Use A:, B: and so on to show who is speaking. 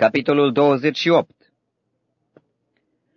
A: Capitolul 28